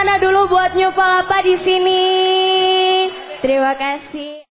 Karena dulu buat New apa di sini. Terima kasih.